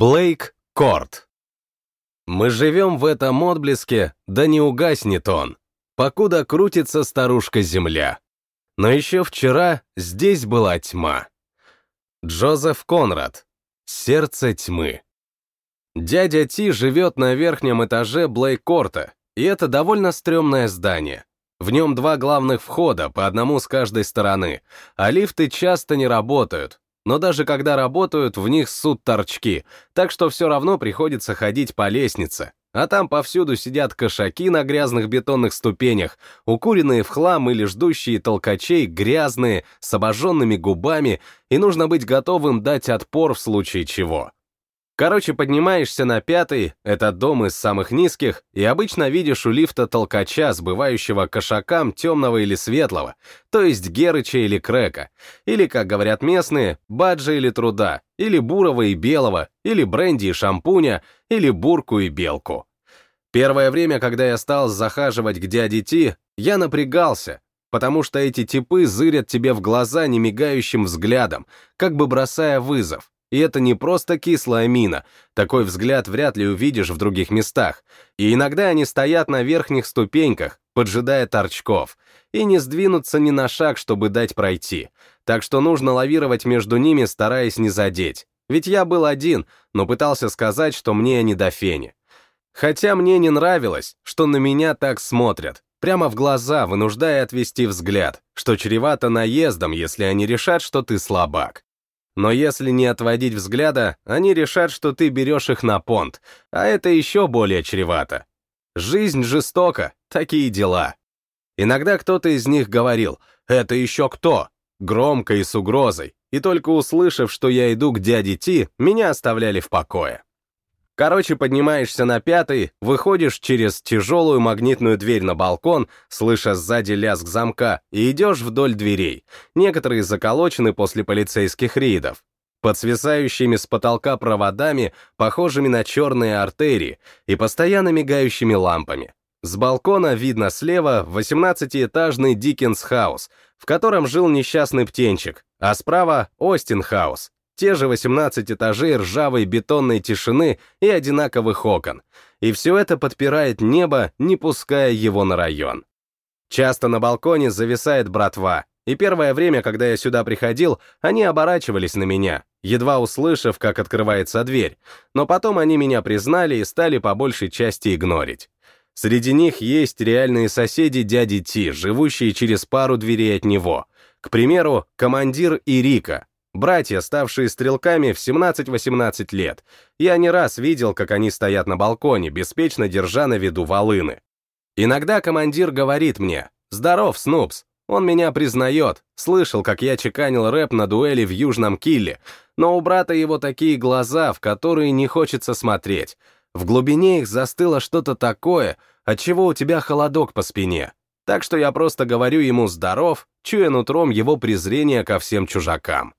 Блейк Корт. Мы живем в этом отблеске, да не угаснет он, покуда крутится старушка Земля. Но еще вчера здесь была тьма. Джозеф Конрад. Сердце тьмы. Дядя Ти живет на верхнем этаже Блейк-Корта, и это довольно стрёмное здание. В нем два главных входа, по одному с каждой стороны, а лифты часто не работают, но даже когда работают, в них ссут торчки, так что все равно приходится ходить по лестнице. А там повсюду сидят кошаки на грязных бетонных ступенях, укуренные в хлам или ждущие толкачей, грязные, с обожженными губами, и нужно быть готовым дать отпор в случае чего. Короче, поднимаешься на пятый, это дом из самых низких, и обычно видишь у лифта толкача, сбывающего кошакам темного или светлого, то есть Герыча или Крека, или, как говорят местные, Баджа или Труда, или Бурого и Белого, или Бренди и Шампуня, или Бурку и Белку. Первое время, когда я стал захаживать к дяде Ти, я напрягался, потому что эти типы зырят тебе в глаза немигающим взглядом, как бы бросая вызов. И это не просто кислая мина, такой взгляд вряд ли увидишь в других местах. И иногда они стоят на верхних ступеньках, поджидая торчков, и не сдвинутся ни на шаг, чтобы дать пройти. Так что нужно лавировать между ними, стараясь не задеть. Ведь я был один, но пытался сказать, что мне не до фени. Хотя мне не нравилось, что на меня так смотрят, прямо в глаза, вынуждая отвести взгляд, что чревато наездом, если они решат, что ты слабак. Но если не отводить взгляда, они решат, что ты берешь их на понт, а это еще более чревато. Жизнь жестока, такие дела. Иногда кто-то из них говорил «Это еще кто?» громко и с угрозой, и только услышав, что я иду к дяде Ти, меня оставляли в покое. Короче, поднимаешься на пятый, выходишь через тяжелую магнитную дверь на балкон, слыша сзади лязг замка, и идешь вдоль дверей. Некоторые заколочены после полицейских рейдов. Под свисающими с потолка проводами, похожими на черные артерии, и постоянно мигающими лампами. С балкона видно слева 18-этажный Диккенс Хаус, в котором жил несчастный птенчик, а справа — Остин Хаус, те же 18 этажей ржавой бетонной тишины и одинаковых окон, и все это подпирает небо, не пуская его на район. Часто на балконе зависает братва, и первое время, когда я сюда приходил, они оборачивались на меня, едва услышав, как открывается дверь, но потом они меня признали и стали по большей части игнорить. Среди них есть реальные соседи дяди Ти, живущие через пару дверей от него. К примеру, командир и Рика, Братья, ставшие стрелками в 17-18 лет. Я не раз видел, как они стоят на балконе, беспечно держа на виду волыны. Иногда командир говорит мне «Здоров, Снупс». Он меня признает, слышал, как я чеканил рэп на дуэли в Южном Килле, но у брата его такие глаза, в которые не хочется смотреть. В глубине их застыло что-то такое, от чего у тебя холодок по спине. Так что я просто говорю ему «здоров», чуя нутром его презрение ко всем чужакам.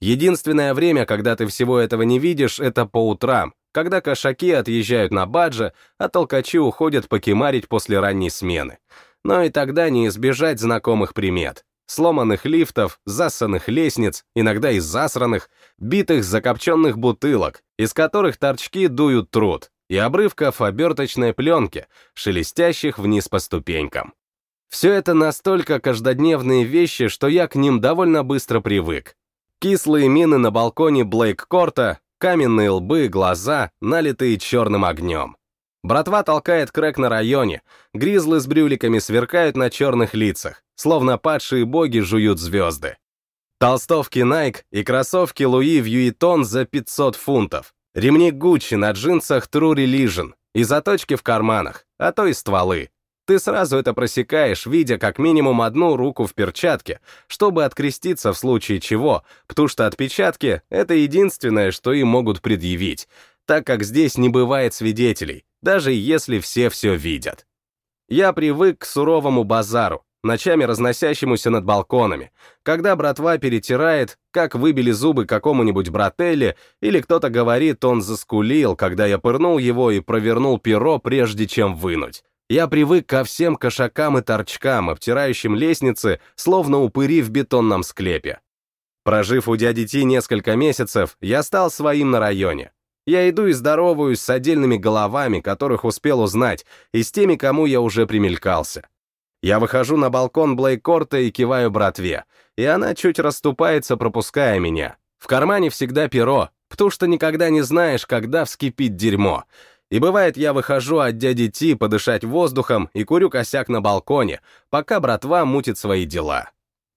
Единственное время, когда ты всего этого не видишь, это по утрам, когда кошаки отъезжают на баджа, а толкачи уходят покемарить после ранней смены. Но и тогда не избежать знакомых примет. Сломанных лифтов, засанных лестниц, иногда и засранных, битых закопченных бутылок, из которых торчки дуют труд, и обрывков оберточной пленки, шелестящих вниз по ступенькам. Все это настолько каждодневные вещи, что я к ним довольно быстро привык, Кислые мины на балконе Блейк-Корта, каменные лбы, глаза, налитые черным огнем. Братва толкает крэк на районе, гризлы с брюликами сверкают на черных лицах, словно падшие боги жуют звезды. Толстовки Nike и кроссовки Луи Вьюитон за 500 фунтов, ремни Гуччи на джинсах True Religion и заточки в карманах, а то и стволы. Ты сразу это просекаешь, видя как минимум одну руку в перчатке, чтобы откреститься в случае чего, потому что отпечатки — это единственное, что им могут предъявить, так как здесь не бывает свидетелей, даже если все все видят. Я привык к суровому базару, ночами разносящемуся над балконами, когда братва перетирает, как выбили зубы какому-нибудь брателле, или кто-то говорит, он заскулил, когда я пырнул его и провернул перо, прежде чем вынуть. Я привык ко всем кошакам и торчкам, обтирающим лестницы, словно упыри в бетонном склепе. Прожив у дяди Ти несколько месяцев, я стал своим на районе. Я иду и здороваюсь с отдельными головами, которых успел узнать, и с теми, кому я уже примелькался. Я выхожу на балкон Блейкорта и киваю братве, и она чуть расступается, пропуская меня. В кармане всегда перо, потому что никогда не знаешь, когда вскипит дерьмо. И бывает, я выхожу от дяди Ти подышать воздухом и курю косяк на балконе, пока братва мутит свои дела.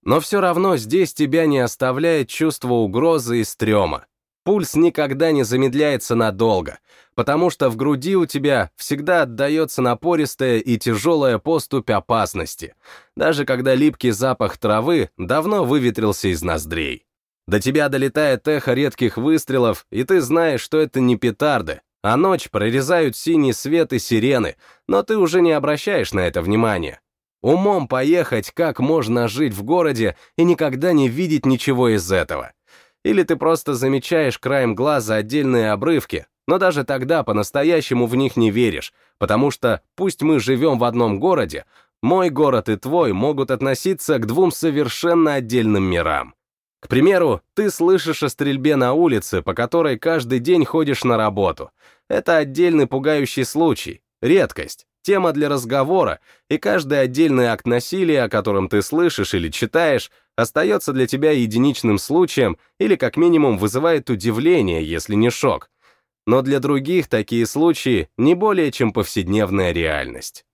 Но все равно здесь тебя не оставляет чувство угрозы и стрёма. Пульс никогда не замедляется надолго, потому что в груди у тебя всегда отдается напористая и тяжелая поступь опасности, даже когда липкий запах травы давно выветрился из ноздрей. До тебя долетает эхо редких выстрелов, и ты знаешь, что это не петарды, а ночь прорезают синий свет и сирены, но ты уже не обращаешь на это внимания. Умом поехать, как можно жить в городе и никогда не видеть ничего из этого. Или ты просто замечаешь краем глаза отдельные обрывки, но даже тогда по-настоящему в них не веришь, потому что, пусть мы живем в одном городе, мой город и твой могут относиться к двум совершенно отдельным мирам. К примеру, ты слышишь о стрельбе на улице, по которой каждый день ходишь на работу. Это отдельный пугающий случай, редкость, тема для разговора, и каждый отдельный акт насилия, о котором ты слышишь или читаешь, остается для тебя единичным случаем или как минимум вызывает удивление, если не шок. Но для других такие случаи не более чем повседневная реальность.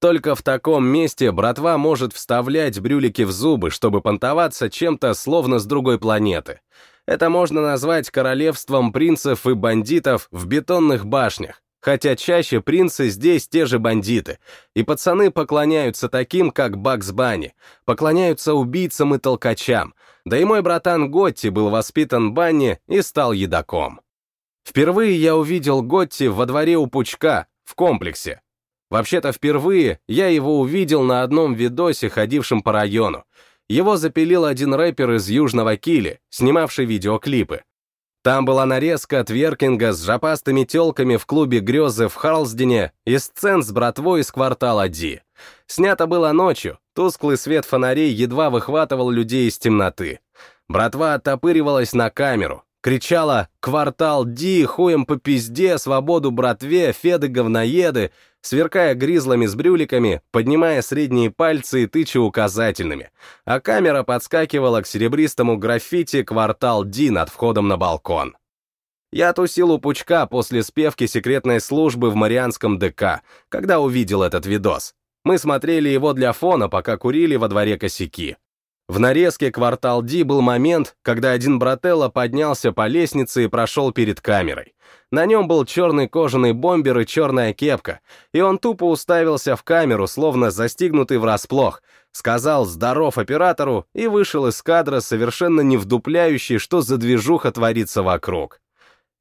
Только в таком месте братва может вставлять брюлики в зубы, чтобы понтоваться чем-то словно с другой планеты. Это можно назвать королевством принцев и бандитов в бетонных башнях, хотя чаще принцы здесь те же бандиты, и пацаны поклоняются таким, как Бакс Банни, поклоняются убийцам и толкачам, да и мой братан Готти был воспитан Банни и стал едоком. Впервые я увидел Готти во дворе у Пучка, в комплексе. Вообще-то впервые я его увидел на одном видосе, ходившем по району. Его запилил один рэпер из Южного Кили, снимавший видеоклипы. Там была нарезка от Веркинга с жопастыми телками в клубе «Грезы» в Харлсдене и сцен с братвой из квартала Ди. Снято было ночью, тусклый свет фонарей едва выхватывал людей из темноты. Братва оттопыривалась на камеру, кричала «Квартал Ди, хуем по пизде, свободу братве, феды говноеды», сверкая гризлами с брюликами, поднимая средние пальцы и тыча указательными, а камера подскакивала к серебристому граффити «Квартал Ди» над входом на балкон. Я тусил у Пучка после спевки секретной службы в Марианском ДК, когда увидел этот видос. Мы смотрели его для фона, пока курили во дворе косяки. В нарезке «Квартал Ди» был момент, когда один брателло поднялся по лестнице и прошел перед камерой. На нем был черный кожаный бомбер и черная кепка, и он тупо уставился в камеру, словно застигнутый врасплох, сказал «здоров» оператору и вышел из кадра, совершенно не вдупляющий, что за движуха творится вокруг.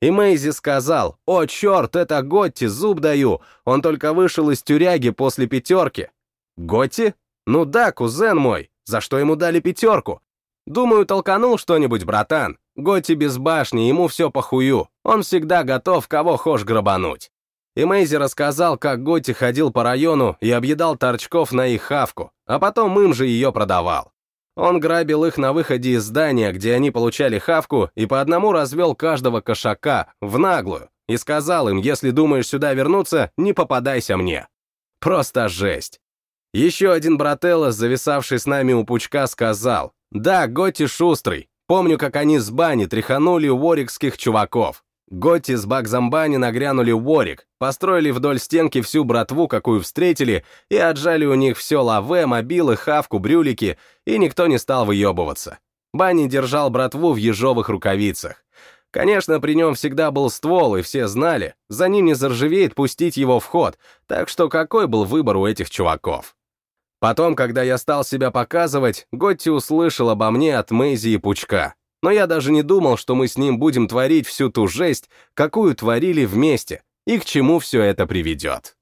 И Мэйзи сказал «О, черт, это Готти, зуб даю, он только вышел из тюряги после пятерки». «Готти? Ну да, кузен мой, за что ему дали пятерку? Думаю, толканул что-нибудь, братан. Готи без башни, ему все похую. Он всегда готов кого хошь грабануть. И Мейзи рассказал, как Готи ходил по району и объедал торчков на их хавку, а потом им же ее продавал. Он грабил их на выходе из здания, где они получали хавку, и по одному развел каждого кошака, в наглую, и сказал им, если думаешь сюда вернуться, не попадайся мне. Просто жесть. Еще один брателло, зависавший с нами у пучка, сказал, «Да, Готи шустрый. Помню, как они с бани тряханули уорикских чуваков. Готи с Бакзамбани нагрянули Уорик, построили вдоль стенки всю братву, какую встретили, и отжали у них все лаве, мобилы, хавку, брюлики, и никто не стал выебываться. Бани держал братву в ежовых рукавицах. Конечно, при нем всегда был ствол, и все знали, за ним не заржавеет пустить его в ход, так что какой был выбор у этих чуваков? Потом, когда я стал себя показывать, Готти услышал обо мне от Мэйзи и Пучка. Но я даже не думал, что мы с ним будем творить всю ту жесть, какую творили вместе, и к чему все это приведет.